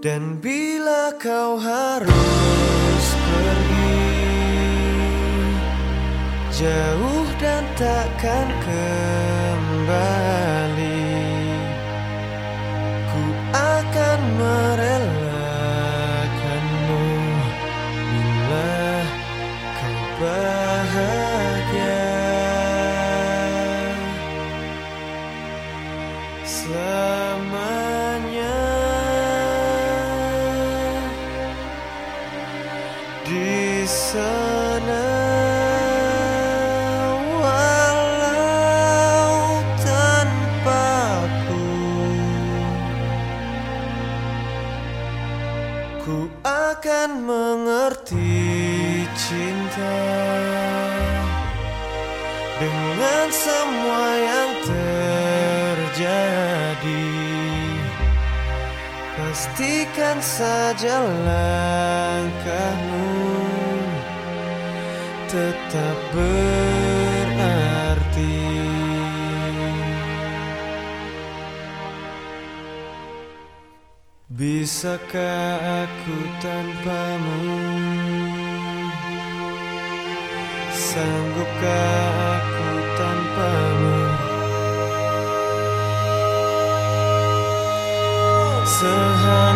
Dan bila kau harus pergi Jauh dan takkan kembali sana walau tanpaku. Ku akan mengerti cinta dengan semua yang terjadi. Pastikan saja langkahmu tetap berarti. Bisakah aku tanpamu? Sanggupkah aku tanpamu? Sehangat